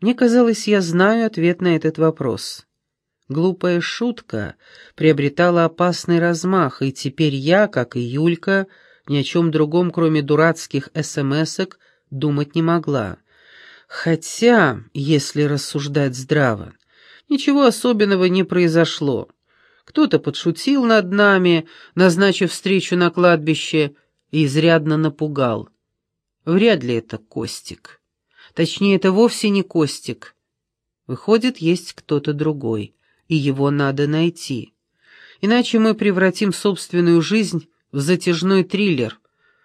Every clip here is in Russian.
Мне казалось, я знаю ответ на этот вопрос. Глупая шутка приобретала опасный размах, и теперь я, как и Юлька, ни о чем другом, кроме дурацких смс-ок, думать не могла. Хотя, если рассуждать здраво, ничего особенного не произошло. Кто-то подшутил над нами, назначив встречу на кладбище, и изрядно напугал. Вряд ли это Костик. Точнее, это вовсе не Костик. Выходит, есть кто-то другой, и его надо найти. Иначе мы превратим собственную жизнь в затяжной триллер,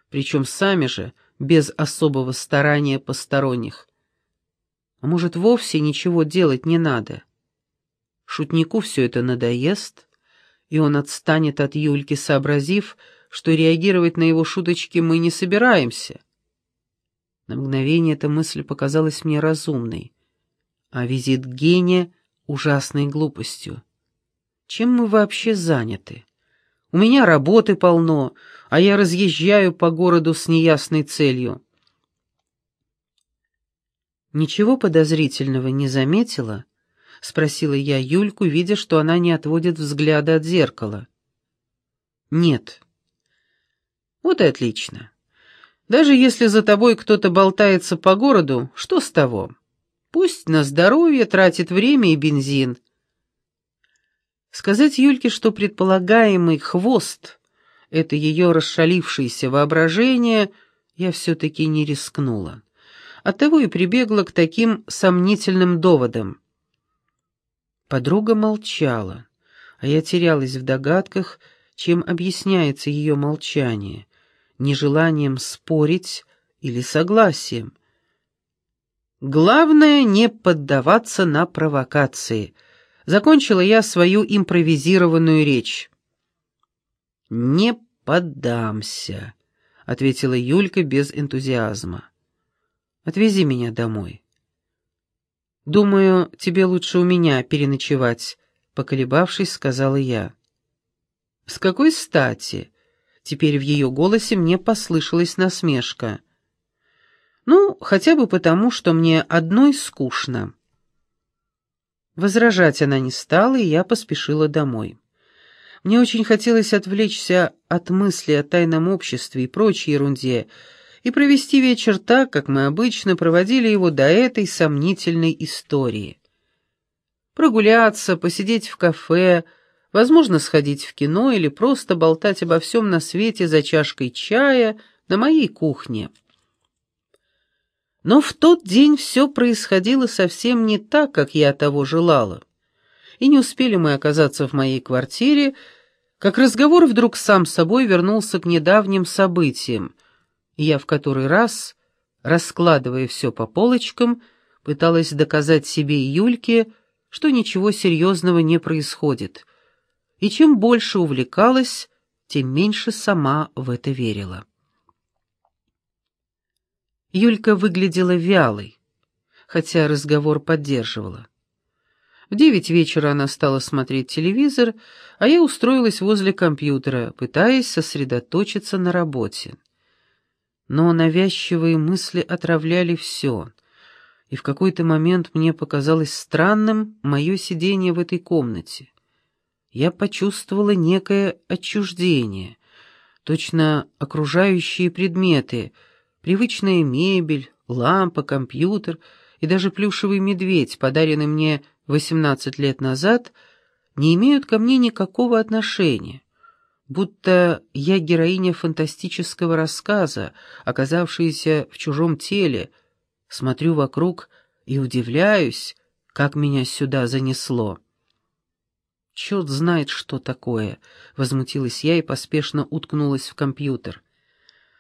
причем сами же, без особого старания посторонних. А может, вовсе ничего делать не надо? Шутнику все это надоест, и он отстанет от Юльки, сообразив, что реагировать на его шуточки мы не собираемся. На мгновение эта мысль показалась мне разумной, а визит гения — ужасной глупостью. Чем мы вообще заняты? У меня работы полно, а я разъезжаю по городу с неясной целью. Ничего подозрительного не заметила? — спросила я Юльку, видя, что она не отводит взгляда от зеркала. «Нет». «Вот и отлично. Даже если за тобой кто-то болтается по городу, что с того? Пусть на здоровье тратит время и бензин». Сказать Юльке, что предполагаемый хвост — это ее расшалившееся воображение, я все-таки не рискнула. Оттого и прибегла к таким сомнительным доводам. Подруга молчала, а я терялась в догадках, чем объясняется ее молчание, нежеланием спорить или согласием. Главное — не поддаваться на провокации. Закончила я свою импровизированную речь. «Не поддамся», — ответила Юлька без энтузиазма. «Отвези меня домой». «Думаю, тебе лучше у меня переночевать», — поколебавшись, сказала я. «С какой стати?» Теперь в ее голосе мне послышалась насмешка. «Ну, хотя бы потому, что мне одной скучно». Возражать она не стала, и я поспешила домой. Мне очень хотелось отвлечься от мысли о тайном обществе и прочей ерунде, и провести вечер так, как мы обычно проводили его до этой сомнительной истории. Прогуляться, посидеть в кафе, возможно, сходить в кино или просто болтать обо всем на свете за чашкой чая на моей кухне. Но в тот день все происходило совсем не так, как я того желала. И не успели мы оказаться в моей квартире, как разговор вдруг сам собой вернулся к недавним событиям, я в который раз, раскладывая все по полочкам, пыталась доказать себе и Юльке, что ничего серьезного не происходит. И чем больше увлекалась, тем меньше сама в это верила. Юлька выглядела вялой, хотя разговор поддерживала. В девять вечера она стала смотреть телевизор, а я устроилась возле компьютера, пытаясь сосредоточиться на работе но навязчивые мысли отравляли все, и в какой-то момент мне показалось странным мое сидение в этой комнате. Я почувствовала некое отчуждение, точно окружающие предметы, привычная мебель, лампа, компьютер и даже плюшевый медведь, подаренный мне 18 лет назад, не имеют ко мне никакого отношения будто я героиня фантастического рассказа, оказавшаяся в чужом теле, смотрю вокруг и удивляюсь, как меня сюда занесло. «Черт знает, что такое!» — возмутилась я и поспешно уткнулась в компьютер.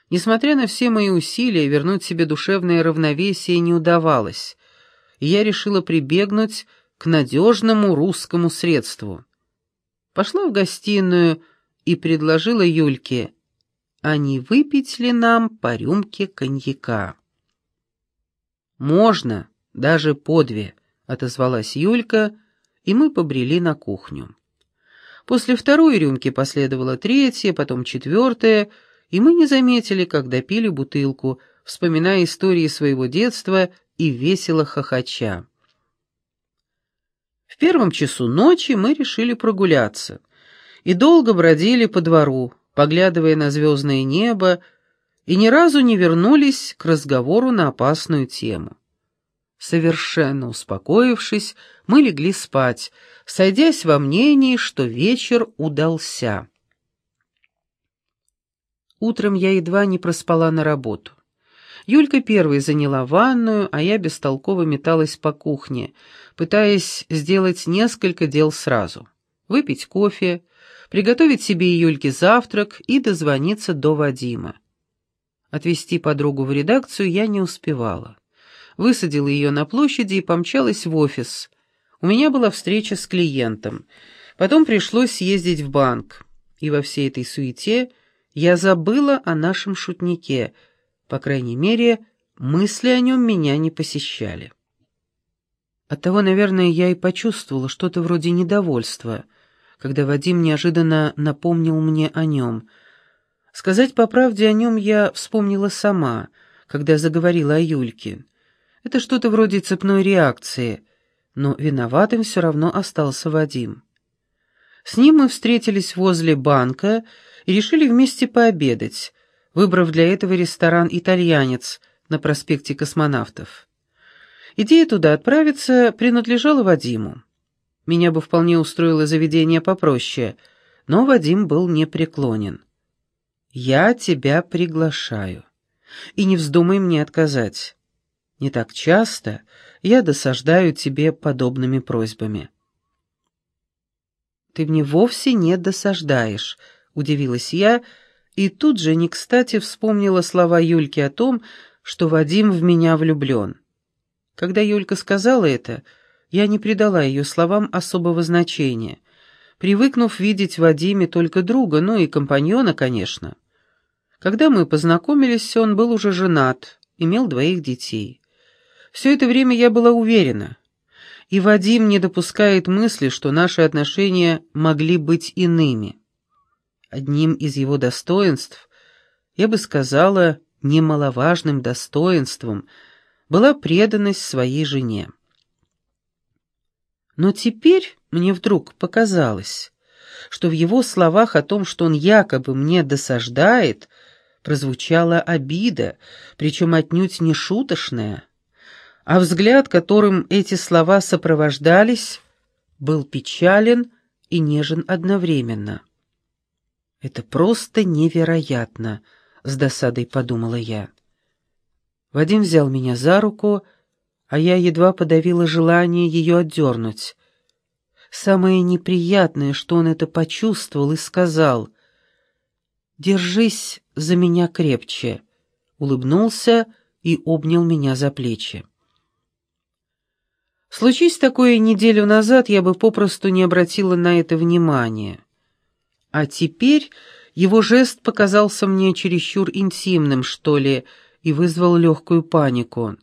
Несмотря на все мои усилия, вернуть себе душевное равновесие не удавалось, и я решила прибегнуть к надежному русскому средству. Пошла в гостиную, и предложила Юльке, а не выпить ли нам по рюмке коньяка. «Можно, даже по две», — отозвалась Юлька, и мы побрели на кухню. После второй рюмки последовала третья, потом четвертая, и мы не заметили, как допили бутылку, вспоминая истории своего детства и весело хохоча. В первом часу ночи мы решили прогуляться и долго бродили по двору, поглядывая на звездное небо, и ни разу не вернулись к разговору на опасную тему. Совершенно успокоившись, мы легли спать, сойдясь во мнении, что вечер удался. Утром я едва не проспала на работу. Юлька первой заняла ванную, а я бестолково металась по кухне, пытаясь сделать несколько дел сразу. Выпить кофе, приготовить себе и Юльке завтрак и дозвониться до Вадима. Отвезти подругу в редакцию я не успевала. Высадила ее на площади и помчалась в офис. У меня была встреча с клиентом. Потом пришлось съездить в банк. И во всей этой суете я забыла о нашем шутнике. По крайней мере, мысли о нем меня не посещали. Оттого, наверное, я и почувствовала что-то вроде недовольства — когда Вадим неожиданно напомнил мне о нем. Сказать по правде о нем я вспомнила сама, когда заговорила о Юльке. Это что-то вроде цепной реакции, но виноватым все равно остался Вадим. С ним мы встретились возле банка и решили вместе пообедать, выбрав для этого ресторан «Итальянец» на проспекте Космонавтов. Идея туда отправиться принадлежала Вадиму. Меня бы вполне устроило заведение попроще, но Вадим был непреклонен. «Я тебя приглашаю, и не вздумай мне отказать. Не так часто я досаждаю тебе подобными просьбами». «Ты мне вовсе не досаждаешь», — удивилась я, и тут же не кстати вспомнила слова Юльки о том, что Вадим в меня влюблен. Когда Юлька сказала это, — я не придала ее словам особого значения, привыкнув видеть в Вадиме только друга, ну и компаньона, конечно. Когда мы познакомились, он был уже женат, имел двоих детей. Все это время я была уверена, и Вадим не допускает мысли, что наши отношения могли быть иными. Одним из его достоинств, я бы сказала, немаловажным достоинством, была преданность своей жене. Но теперь мне вдруг показалось, что в его словах о том, что он якобы мне досаждает, прозвучала обида, причем отнюдь не шуточная, а взгляд, которым эти слова сопровождались, был печален и нежен одновременно. «Это просто невероятно», — с досадой подумала я. Вадим взял меня за руку а я едва подавила желание ее отдернуть. Самое неприятное, что он это почувствовал и сказал. «Держись за меня крепче», улыбнулся и обнял меня за плечи. Случись такое неделю назад, я бы попросту не обратила на это внимания. А теперь его жест показался мне чересчур интимным, что ли, и вызвал легкую панику.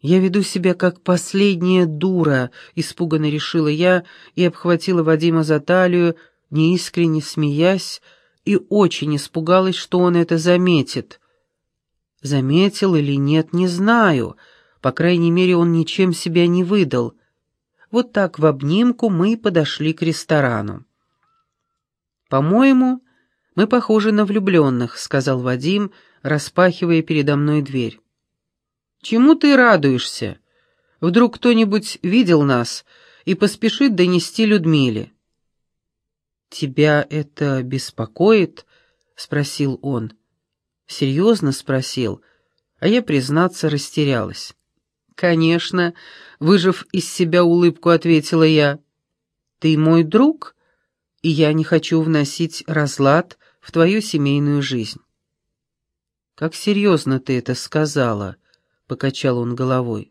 «Я веду себя как последняя дура», — испуганно решила я и обхватила Вадима за талию, неискренне смеясь, и очень испугалась, что он это заметит. Заметил или нет, не знаю. По крайней мере, он ничем себя не выдал. Вот так в обнимку мы подошли к ресторану. «По-моему, мы похожи на влюбленных», — сказал Вадим, распахивая передо мной дверь. Чему ты радуешься? Вдруг кто-нибудь видел нас и поспешит донести Людмиле. «Тебя это беспокоит?» — спросил он. Серьезно спросил, а я, признаться, растерялась. «Конечно», — выжив из себя улыбку, ответила я. «Ты мой друг, и я не хочу вносить разлад в твою семейную жизнь». «Как серьезно ты это сказала?» — покачал он головой.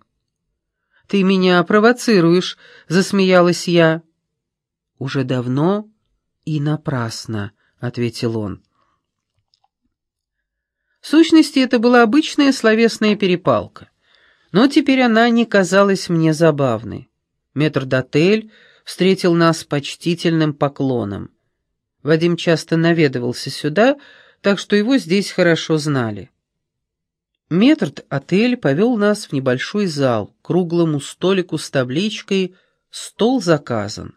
«Ты меня провоцируешь», — засмеялась я. «Уже давно и напрасно», — ответил он. В сущности, это была обычная словесная перепалка, но теперь она не казалась мне забавной. Метрдотель встретил нас почтительным поклоном. Вадим часто наведывался сюда, так что его здесь хорошо знали. Метрд-отель повел нас в небольшой зал, к круглому столику с табличкой «Стол заказан».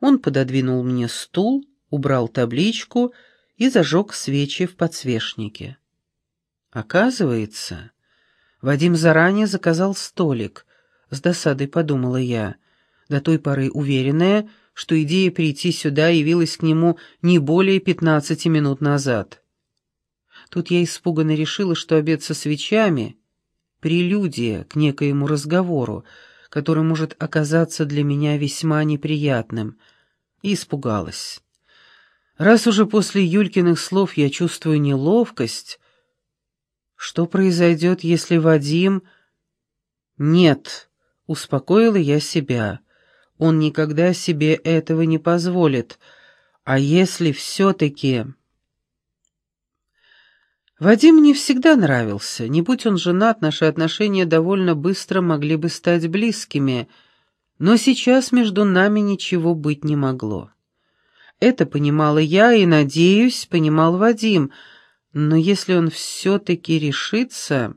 Он пододвинул мне стул, убрал табличку и зажег свечи в подсвечнике. Оказывается, Вадим заранее заказал столик, с досадой подумала я, до той поры уверенная, что идея прийти сюда явилась к нему не более пятнадцати минут назад. Тут я испуганно решила, что обед со свечами — прелюдия к некоему разговору, который может оказаться для меня весьма неприятным, и испугалась. Раз уже после Юлькиных слов я чувствую неловкость, что произойдет, если Вадим... Нет, успокоила я себя. Он никогда себе этого не позволит. А если все-таки... Вадим мне всегда нравился. Не будь он женат, наши отношения довольно быстро могли бы стать близкими, но сейчас между нами ничего быть не могло. Это понимала я и, надеюсь, понимал Вадим, но если он все-таки решится...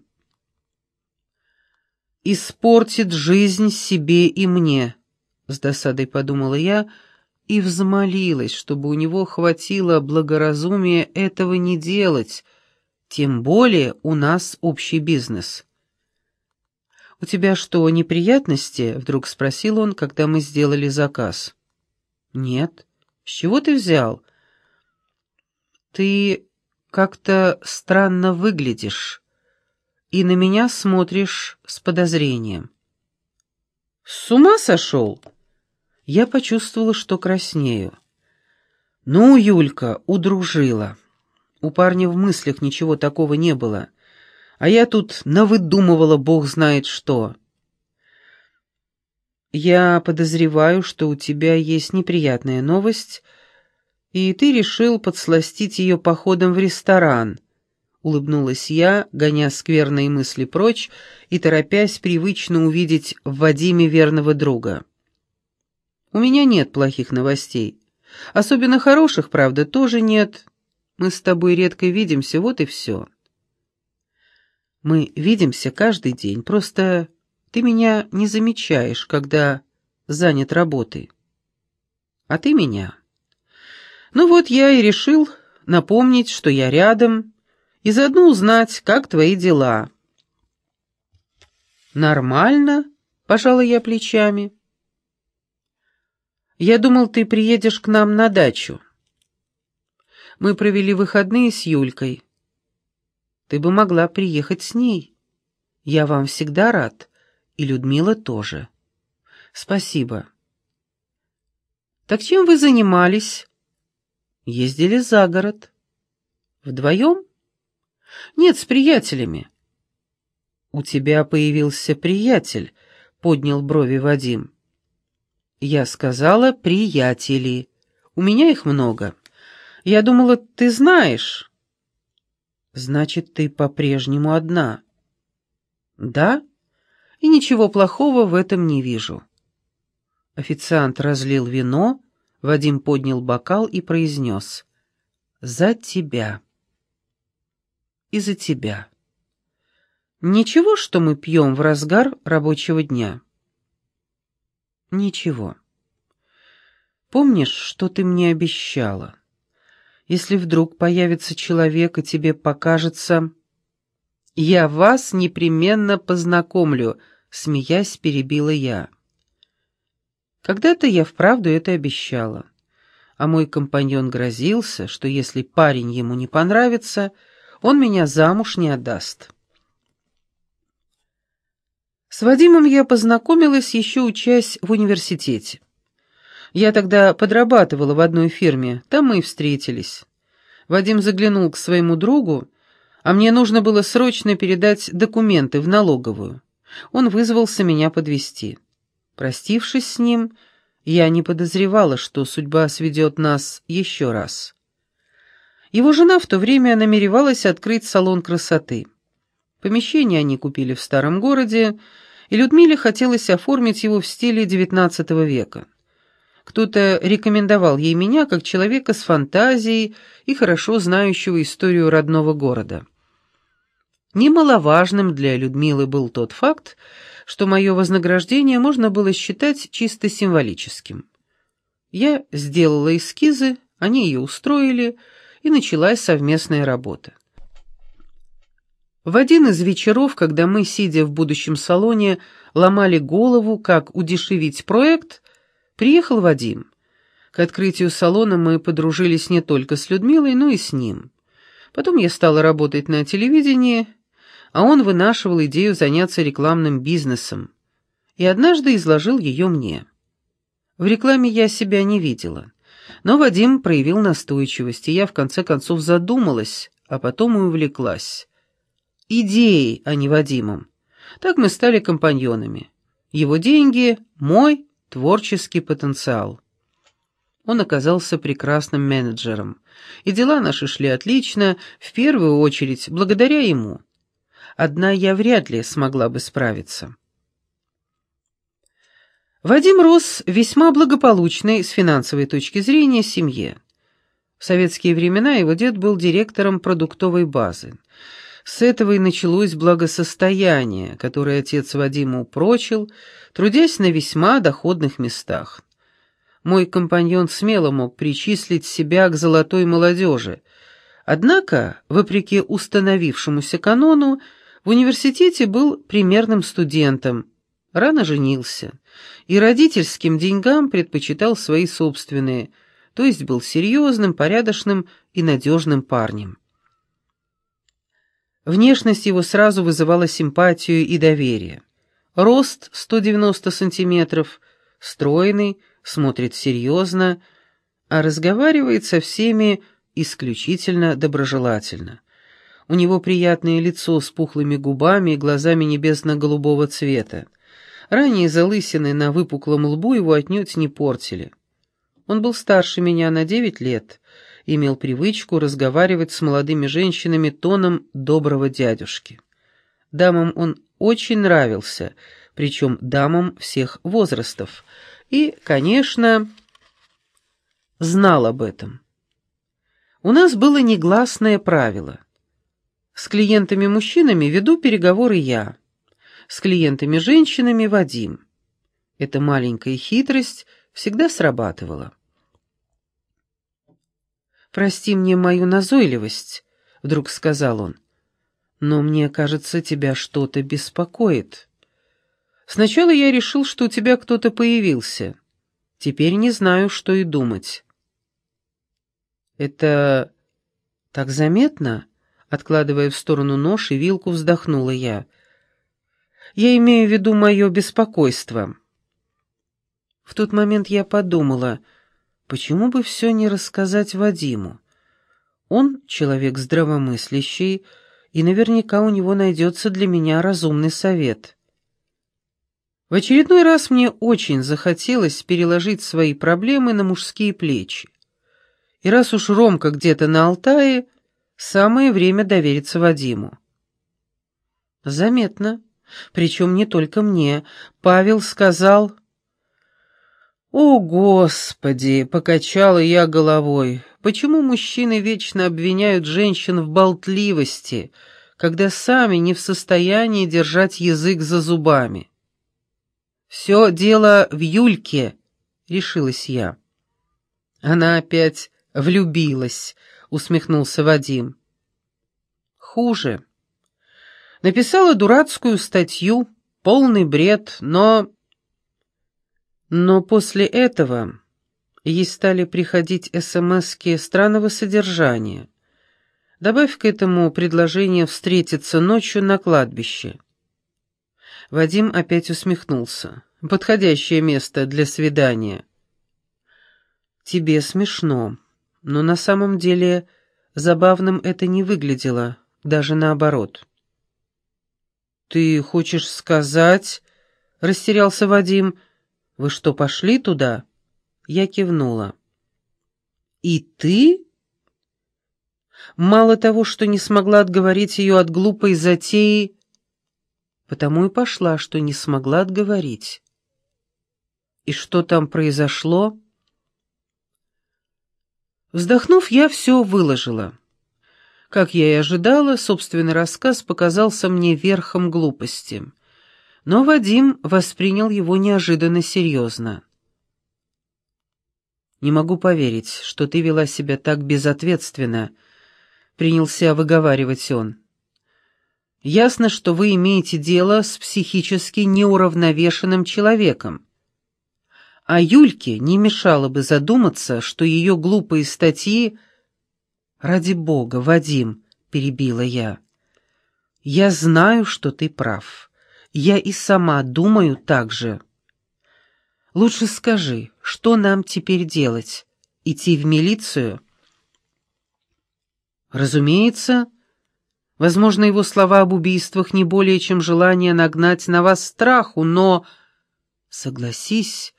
«Испортит жизнь себе и мне», — с досадой подумала я, и взмолилась, чтобы у него хватило благоразумия этого не делать — тем более у нас общий бизнес. «У тебя что, неприятности?» — вдруг спросил он, когда мы сделали заказ. «Нет. С чего ты взял?» «Ты как-то странно выглядишь и на меня смотришь с подозрением». «С ума сошел?» Я почувствовала, что краснею. «Ну, Юлька, удружила». У парня в мыслях ничего такого не было. А я тут навыдумывала бог знает что. Я подозреваю, что у тебя есть неприятная новость, и ты решил подсластить ее походом в ресторан. Улыбнулась я, гоня скверные мысли прочь и торопясь привычно увидеть в Вадиме верного друга. У меня нет плохих новостей. Особенно хороших, правда, тоже нет, мы с тобой редко видимся, вот и все. Мы видимся каждый день, просто ты меня не замечаешь, когда занят работой. А ты меня. Ну вот я и решил напомнить, что я рядом, и заодно узнать, как твои дела. Нормально, пожала я плечами. Я думал, ты приедешь к нам на дачу. Мы провели выходные с Юлькой. Ты бы могла приехать с ней. Я вам всегда рад, и Людмила тоже. Спасибо. Так чем вы занимались? Ездили за город. Вдвоем? Нет, с приятелями. У тебя появился приятель, поднял брови Вадим. Я сказала «приятели». У меня их много. Я думала, ты знаешь. Значит, ты по-прежнему одна. Да? И ничего плохого в этом не вижу. Официант разлил вино, Вадим поднял бокал и произнес. «За тебя». «И за тебя». «Ничего, что мы пьем в разгар рабочего дня?» «Ничего. Помнишь, что ты мне обещала?» Если вдруг появится человек, и тебе покажется... «Я вас непременно познакомлю», — смеясь перебила я. Когда-то я вправду это обещала, а мой компаньон грозился, что если парень ему не понравится, он меня замуж не отдаст. С Вадимом я познакомилась, еще учась в университете. Я тогда подрабатывала в одной фирме, там мы и встретились. Вадим заглянул к своему другу, а мне нужно было срочно передать документы в налоговую. Он вызвался меня подвести. Простившись с ним, я не подозревала, что судьба сведет нас еще раз. Его жена в то время намеревалась открыть салон красоты. Помещение они купили в старом городе, и Людмиле хотелось оформить его в стиле XIX века. Кто-то рекомендовал ей меня как человека с фантазией и хорошо знающего историю родного города. Немаловажным для Людмилы был тот факт, что мое вознаграждение можно было считать чисто символическим. Я сделала эскизы, они ее устроили, и началась совместная работа. В один из вечеров, когда мы, сидя в будущем салоне, ломали голову, как удешевить проект, приехал Вадим. К открытию салона мы подружились не только с Людмилой, но и с ним. Потом я стала работать на телевидении, а он вынашивал идею заняться рекламным бизнесом. И однажды изложил ее мне. В рекламе я себя не видела. Но Вадим проявил настойчивость, и я в конце концов задумалась, а потом и увлеклась. Идеей, а не Вадимом. Так мы стали компаньонами. Его деньги — мой творческий потенциал. Он оказался прекрасным менеджером, и дела наши шли отлично, в первую очередь благодаря ему. Одна я вряд ли смогла бы справиться. Вадим рос весьма благополучной с финансовой точки зрения семье. В советские времена его дед был директором продуктовой базы. С этого и началось благосостояние, которое отец Вадима упрочил, трудясь на весьма доходных местах. Мой компаньон смело мог причислить себя к золотой молодежи, однако, вопреки установившемуся канону, в университете был примерным студентом, рано женился и родительским деньгам предпочитал свои собственные, то есть был серьезным, порядочным и надежным парнем. Внешность его сразу вызывала симпатию и доверие. Рост 190 сантиметров, стройный, смотрит серьезно, а разговаривает со всеми исключительно доброжелательно. У него приятное лицо с пухлыми губами и глазами небесно-голубого цвета. Ранние залысины на выпуклом лбу его отнюдь не портили. Он был старше меня на девять лет, имел привычку разговаривать с молодыми женщинами тоном доброго дядюшки. Дамам он очень нравился, причем дамам всех возрастов, и, конечно, знал об этом. У нас было негласное правило — с клиентами-мужчинами веду переговоры я, с клиентами-женщинами Вадим. Эта маленькая хитрость всегда срабатывала. «Прости мне мою назойливость», — вдруг сказал он, — «но мне кажется, тебя что-то беспокоит. Сначала я решил, что у тебя кто-то появился. Теперь не знаю, что и думать». «Это так заметно?» Откладывая в сторону нож и вилку, вздохнула я. «Я имею в виду мое беспокойство». В тот момент я подумала, почему бы все не рассказать Вадиму? Он человек здравомыслящий, и наверняка у него найдется для меня разумный совет. В очередной раз мне очень захотелось переложить свои проблемы на мужские плечи. И раз уж Ромка где-то на Алтае, Самое время довериться Вадиму. Заметно. Причем не только мне. Павел сказал... «О, Господи!» — покачала я головой. «Почему мужчины вечно обвиняют женщин в болтливости, когда сами не в состоянии держать язык за зубами?» «Все дело в Юльке», — решилась я. Она опять влюбилась, — усмехнулся Вадим. «Хуже. Написала дурацкую статью, полный бред, но...» Но после этого ей стали приходить СМСки странного содержания. Добавь к этому предложение встретиться ночью на кладбище. Вадим опять усмехнулся. «Подходящее место для свидания». «Тебе смешно», но на самом деле забавным это не выглядело, даже наоборот. «Ты хочешь сказать...» — растерялся Вадим. «Вы что, пошли туда?» Я кивнула. «И ты?» Мало того, что не смогла отговорить ее от глупой затеи, потому и пошла, что не смогла отговорить. «И что там произошло?» Вздохнув, я все выложила. Как я и ожидала, собственный рассказ показался мне верхом глупости. Но Вадим воспринял его неожиданно серьезно. «Не могу поверить, что ты вела себя так безответственно», — принялся выговаривать он. «Ясно, что вы имеете дело с психически неуравновешенным человеком. А Юльке не мешало бы задуматься, что ее глупые статьи «Ради бога, Вадим», — перебила я. «Я знаю, что ты прав. Я и сама думаю так же. Лучше скажи, что нам теперь делать? Идти в милицию?» «Разумеется». Возможно, его слова об убийствах не более чем желание нагнать на вас страху, но... Согласись,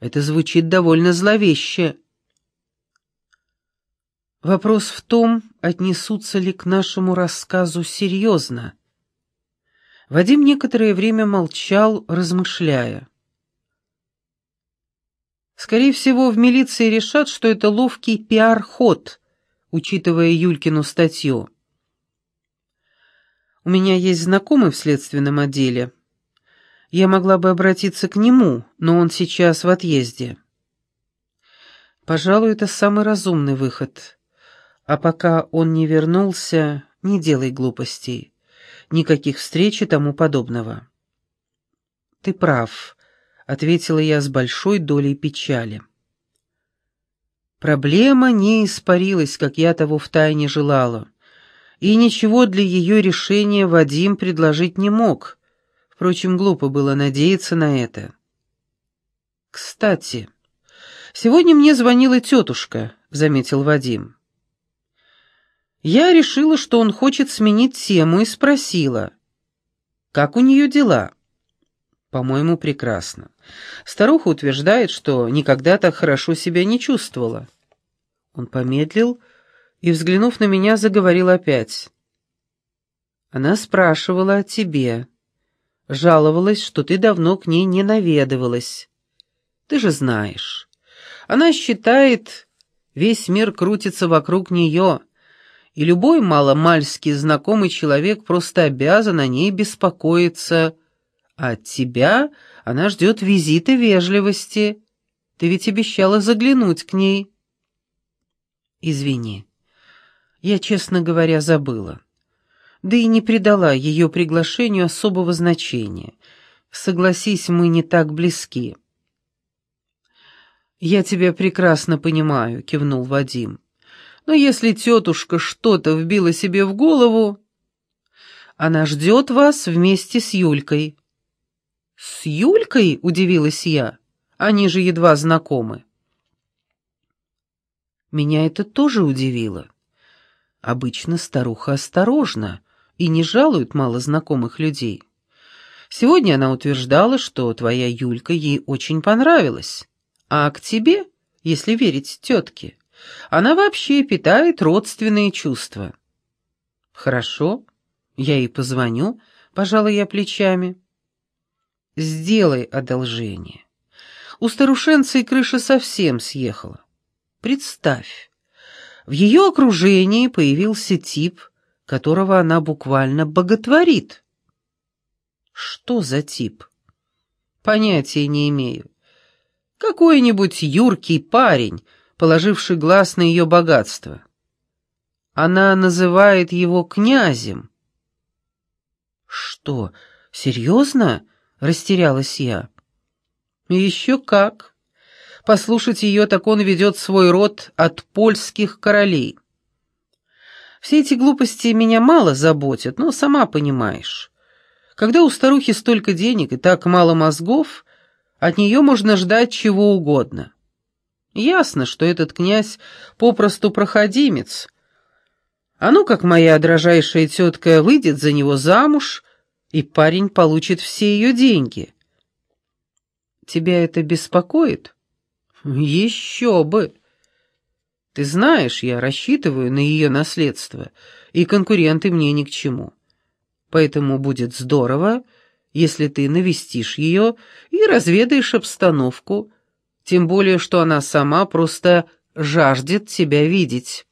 это звучит довольно зловеще. Вопрос в том, отнесутся ли к нашему рассказу серьезно. Вадим некоторое время молчал, размышляя. Скорее всего, в милиции решат, что это ловкий пиар-ход, учитывая Юлькину статью. У меня есть знакомый в следственном отделе. Я могла бы обратиться к нему, но он сейчас в отъезде. Пожалуй, это самый разумный выход. А пока он не вернулся, не делай глупостей. Никаких встреч и тому подобного. «Ты прав», — ответила я с большой долей печали. Проблема не испарилась, как я того втайне желала, и ничего для ее решения Вадим предложить не мог. Впрочем, глупо было надеяться на это. «Кстати, сегодня мне звонила тетушка», — заметил Вадим. Я решила, что он хочет сменить тему, и спросила, как у нее дела. По-моему, прекрасно. Старуха утверждает, что никогда так хорошо себя не чувствовала. Он помедлил и, взглянув на меня, заговорил опять. Она спрашивала о тебе. Жаловалась, что ты давно к ней не наведывалась. Ты же знаешь. Она считает, весь мир крутится вокруг нее, и любой маломальски знакомый человек просто обязан о ней беспокоиться. А от тебя она ждет визита вежливости. Ты ведь обещала заглянуть к ней. Извини. Я, честно говоря, забыла. Да и не придала ее приглашению особого значения. Согласись, мы не так близки. «Я тебя прекрасно понимаю», — кивнул Вадим. Но если тетушка что-то вбила себе в голову, она ждет вас вместе с Юлькой». «С Юлькой?» — удивилась я. «Они же едва знакомы». Меня это тоже удивило. Обычно старуха осторожна и не жалует малознакомых людей. Сегодня она утверждала, что твоя Юлька ей очень понравилась, а к тебе, если верить тетке, она вообще питает родственные чувства. Хорошо, я ей позвоню, пожалуй, я плечами. Сделай одолжение. У старушенцы крыша совсем съехала. Представь, в ее окружении появился тип, которого она буквально боготворит. Что за тип? Понятия не имею. Какой-нибудь юркий парень, положивший глаз на ее богатство. Она называет его князем. «Что, серьезно?» — растерялась я. «Еще как. Послушать ее, так он ведет свой род от польских королей. Все эти глупости меня мало заботят, но сама понимаешь. Когда у старухи столько денег и так мало мозгов, от нее можно ждать чего угодно. Ясно, что этот князь попросту проходимец. А ну, как моя дрожайшая тетка выйдет за него замуж, и парень получит все ее деньги. Тебя это беспокоит? Еще бы! Ты знаешь, я рассчитываю на ее наследство, и конкуренты мне ни к чему. Поэтому будет здорово, если ты навестишь ее и разведаешь обстановку, тем более, что она сама просто жаждет тебя видеть.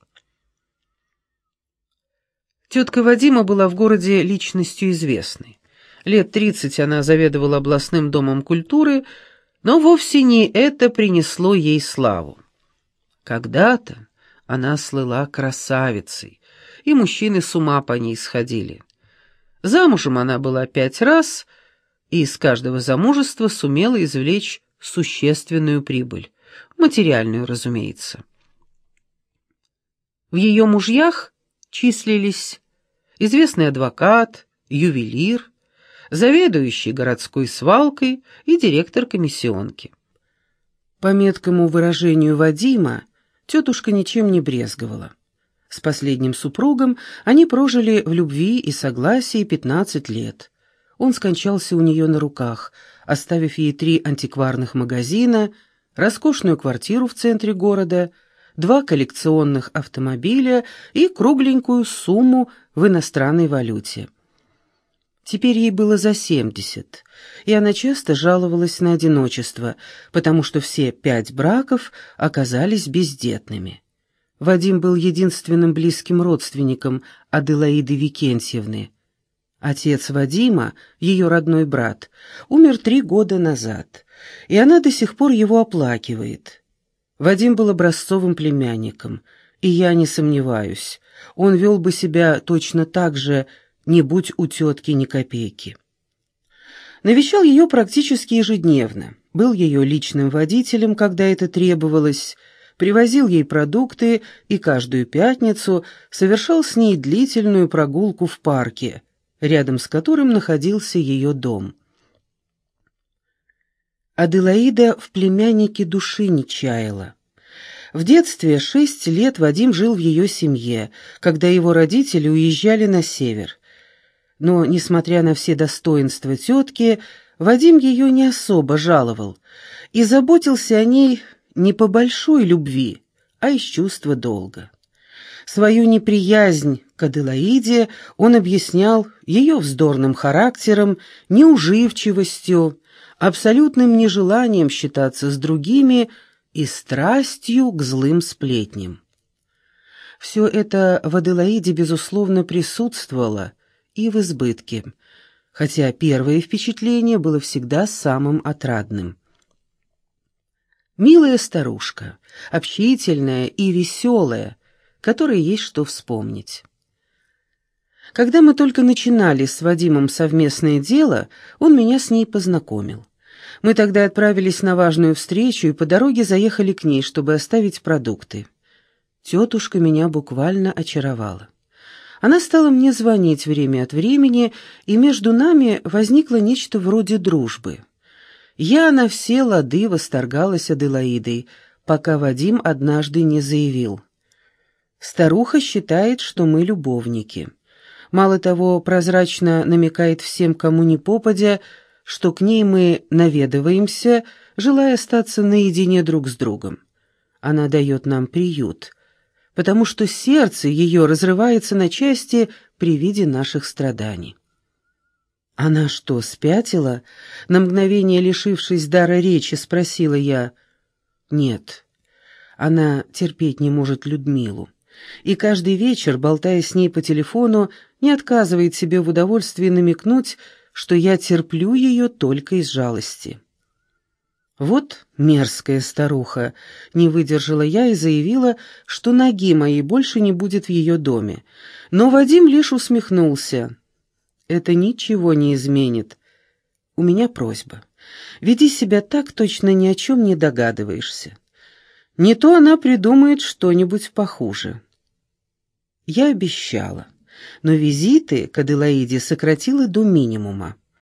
Тетка Вадима была в городе личностью известной. Лет тридцать она заведовала областным домом культуры, но вовсе не это принесло ей славу. Когда-то она слыла красавицей, и мужчины с ума по ней сходили. Замужем она была пять раз, и из каждого замужества сумела извлечь существенную прибыль, материальную, разумеется. В ее мужьях числились известный адвокат, ювелир, заведующий городской свалкой и директор комиссионки. По меткому выражению Вадима, тетушка ничем не брезговала. С последним супругом они прожили в любви и согласии 15 лет. Он скончался у нее на руках, оставив ей три антикварных магазина, роскошную квартиру в центре города, два коллекционных автомобиля и кругленькую сумму в иностранной валюте. Теперь ей было за семьдесят, и она часто жаловалась на одиночество, потому что все пять браков оказались бездетными. Вадим был единственным близким родственником Аделаиды Викентьевны. Отец Вадима, ее родной брат, умер три года назад, и она до сих пор его оплакивает. Вадим был образцовым племянником, и я не сомневаюсь, он вел бы себя точно так же, не будь у тетки ни копейки. Навещал ее практически ежедневно, был ее личным водителем, когда это требовалось, привозил ей продукты и каждую пятницу совершал с ней длительную прогулку в парке, рядом с которым находился ее дом. Аделаида в племяннике души не чаяла. В детстве шесть лет Вадим жил в ее семье, когда его родители уезжали на север. Но, несмотря на все достоинства тетки, Вадим ее не особо жаловал и заботился о ней не по большой любви, а из чувства долга. Свою неприязнь к Аделаиде он объяснял ее вздорным характером, неуживчивостью, абсолютным нежеланием считаться с другими и страстью к злым сплетням. Все это в Аделаиде, безусловно, присутствовало и в избытке, хотя первое впечатление было всегда самым отрадным. Милая старушка, общительная и веселая, которой есть что вспомнить. Когда мы только начинали с Вадимом совместное дело, он меня с ней познакомил. Мы тогда отправились на важную встречу и по дороге заехали к ней, чтобы оставить продукты. Тетушка меня буквально очаровала. Она стала мне звонить время от времени, и между нами возникло нечто вроде дружбы. Я на все лады восторгалась Аделаидой, пока Вадим однажды не заявил. «Старуха считает, что мы любовники. Мало того, прозрачно намекает всем, кому не попадя, что к ней мы наведываемся, желая остаться наедине друг с другом. Она дает нам приют, потому что сердце ее разрывается на части при виде наших страданий. «Она что, спятила?» На мгновение лишившись дара речи, спросила я. «Нет, она терпеть не может Людмилу. И каждый вечер, болтая с ней по телефону, не отказывает себе в удовольствии намекнуть, что я терплю ее только из жалости». «Вот мерзкая старуха!» — не выдержала я и заявила, что ноги моей больше не будет в ее доме. Но Вадим лишь усмехнулся это ничего не изменит. У меня просьба. Веди себя так, точно ни о чем не догадываешься. Не то она придумает что-нибудь похуже. Я обещала, но визиты к Аделаиде сократила до минимума.